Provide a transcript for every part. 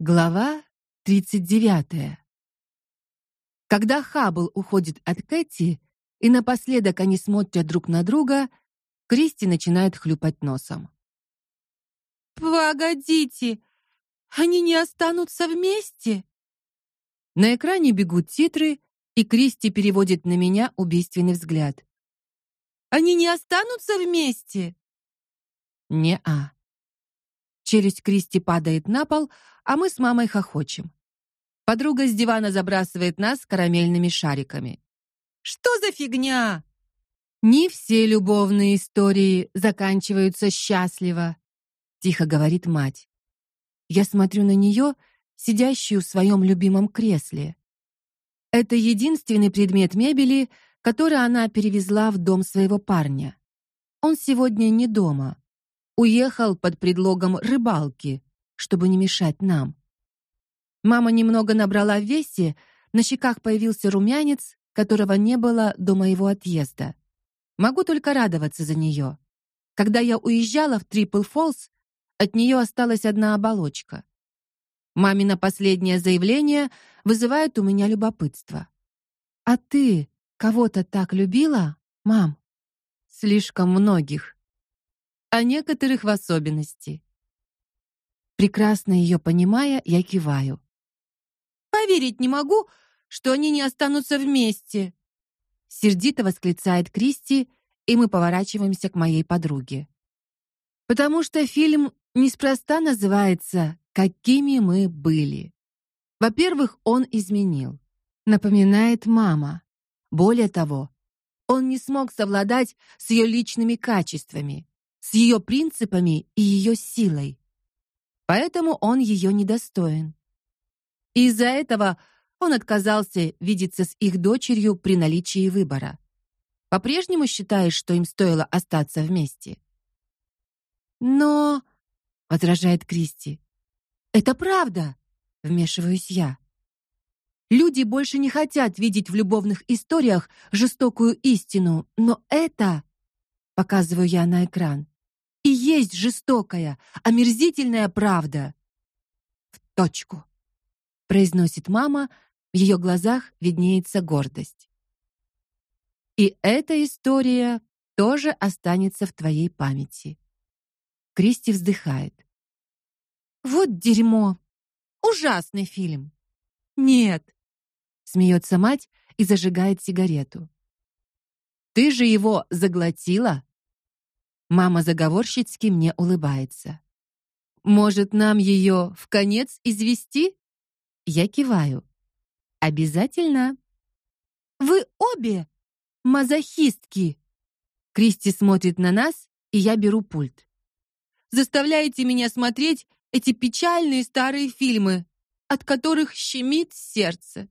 Глава 39. Когда Хаббл уходит от Кэти, и напоследок они смотрят друг на друга, Кристи начинает хлюпать носом. Погодите. Они не останутся вместе? На экране бегут титры, и Кристи переводит на меня убийственный взгляд. Они не останутся вместе? Не-а. Челюсть Кристи падает на пол, а мы с мамой хохочем. Подруга с дивана забрасывает нас карамельными шариками. Что за фигня? Не все любовные истории заканчиваются счастливо, тихо говорит мать. Я смотрю на нее, сидящую в своем любимом кресле. Это единственный предмет мебели, который она перевезла в дом своего парня. Он сегодня не дома уехал под предлогом рыбалки, чтобы не мешать нам. Мама немного набрала в весе, на щеках появился румянец, которого не было до моего отъезда. Могу только радоваться за нее. Когда я уезжала в Трипл Фолс, от нее осталась одна оболочка. Мамино последнее заявление вызывает у меня любопытство. А ты кого-то так любила, мам? Слишком многих а некоторых в особенности. Прекрасно ее понимая, я киваю. Поверить не могу, что они не останутся вместе, сердито восклицает Кристи, и мы поворачиваемся к моей подруге. Потому что фильм неспроста называется Какими мы были. Во-первых, он изменил. Напоминает мама. Более того, он не смог совладать с ее личными качествами с ее принципами и ее силой. Поэтому он ее недостоин. Из-за этого он отказался видеться с их дочерью при наличии выбора. По-прежнему считаешь, что им стоило остаться вместе? Но, возражает Кристи. Это правда, вмешиваюсь я. Люди больше не хотят видеть в любовных историях жестокую истину, но это, показываю я на экран, есть жестокая, омерзительная правда. В точку, произносит мама, в ее глазах виднеется гордость. И эта история тоже останется в твоей памяти. Кристи вздыхает. Вот дерьмо. Ужасный фильм. Нет, смеется мать и зажигает сигарету. Ты же его заглотила? Мама заговорщицки мне улыбается. Может, нам ее в конец извести? Я киваю. Обязательно. Вы обе мазохистки. Кристи смотрит на нас, и я беру пульт. Заставляете меня смотреть эти печальные старые фильмы, от которых щемит сердце.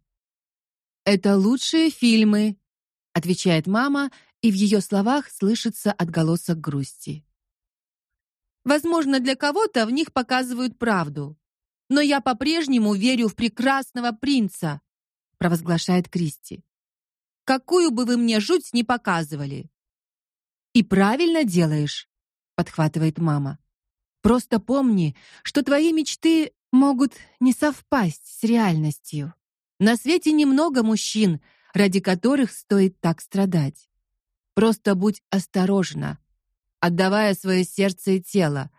Это лучшие фильмы, отвечает мама и в ее словах слышится отголосок грусти. Возможно, для кого-то в них показывают правду, но я по-прежнему верю в прекрасного принца, провозглашает Кристи. Какую бы вы мне жуть не показывали. И правильно делаешь, подхватывает мама. Просто помни, что твои мечты могут не совпасть с реальностью. На свете немного мужчин, ради которых стоит так страдать. Просто будь осторожна, отдавая свое сердце и тело.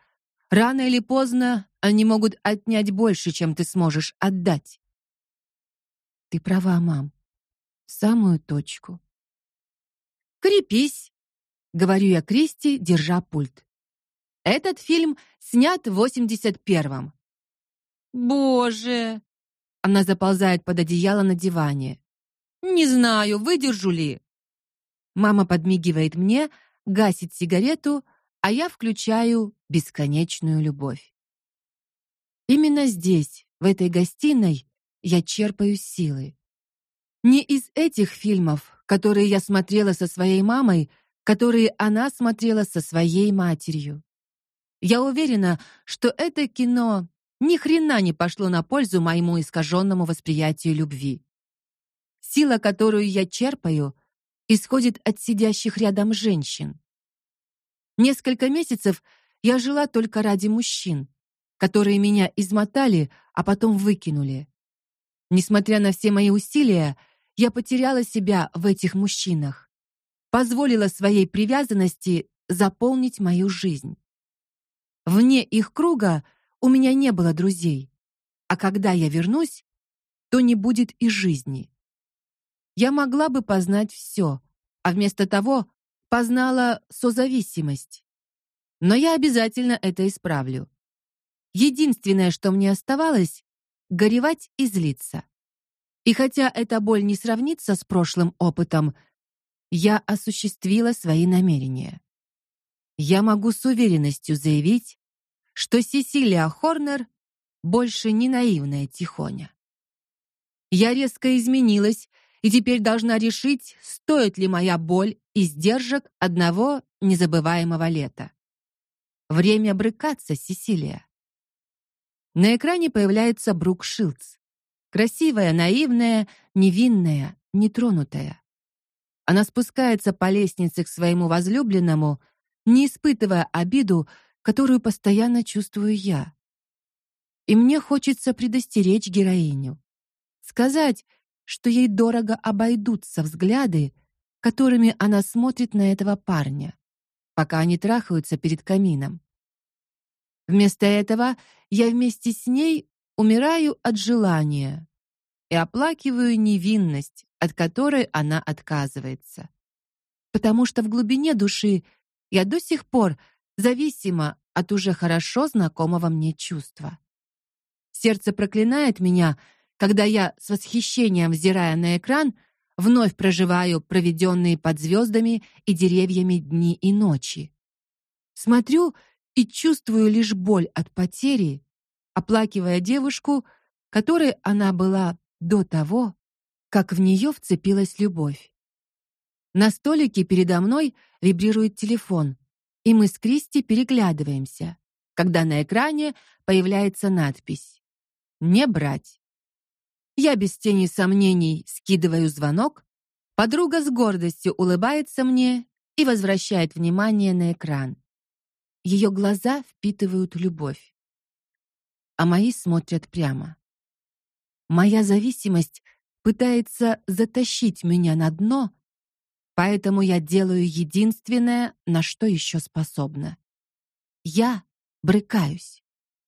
Рано или поздно они могут отнять больше, чем ты сможешь отдать. Ты права, мам. В самую точку. Крепись, говорю я Кристи, держа пульт. Этот фильм снят в 81-м. Боже. Она заползает под одеяло на диване. Не знаю, выдержу ли. Мама подмигивает мне, гасит сигарету, а я включаю бесконечную любовь. Именно здесь, в этой гостиной, я черпаю силы. Не из этих фильмов, которые я смотрела со своей мамой, которые она смотрела со своей матерью. Я уверена, что это кино ни хрена не пошло на пользу моему искаженному восприятию любви. Сила, которую я черпаю, исходит от сидящих рядом женщин. Несколько месяцев я жила только ради мужчин. которые меня измотали, а потом выкинули. Несмотря на все мои усилия, я потеряла себя в этих мужчинах. Позволила своей привязанности заполнить мою жизнь. Вне их круга у меня не было друзей. А когда я вернусь, то не будет и жизни. Я могла бы познать все, а вместо того познала созависимость. Но я обязательно это исправлю. Единственное, что мне оставалось горевать и злиться. И хотя эта боль не сравнится с прошлым опытом, я осуществила свои намерения. Я могу с уверенностью заявить, что Сесилия Хорнер больше не наивная тихоня. Я резко изменилась и теперь должна решить, стоит ли моя боль и сдержек одного незабываемого лета. Время брыкаться, Сесилия. На экране появляется Брук Шилдс. Красивая, наивная, невинная, нетронутая. Она спускается по лестнице к своему возлюбленному, не испытывая обиду, которую постоянно чувствую я. И мне хочется предостеречь героиню, сказать, что ей дорого обойдутся взгляды, которыми она смотрит на этого парня, пока они трахаются перед камином. Вместо этого я вместе с ней умираю от желания и оплакиваю невинность, от которой она отказывается. Потому что в глубине души я до сих пор зависима от уже хорошо знакомого мне чувства. Сердце проклинает меня, когда я с восхищением взирая на экран, вновь проживаю проведенные под звездами и деревьями дни и ночи. Смотрю и чувствую лишь боль от потери, оплакивая девушку, которой она была до того, как в нее вцепилась любовь. На столике передо мной вибрирует телефон, и мы с Кристи переглядываемся, когда на экране появляется надпись: "Не брать". Я без тени сомнений скидываю звонок. Подруга с гордостью улыбается мне и возвращает внимание на экран. Ее глаза впитывают любовь, а мои смотрят прямо. Моя зависимость пытается затащить меня на дно, поэтому я делаю единственное, на что еще способна. Я брыкаюсь.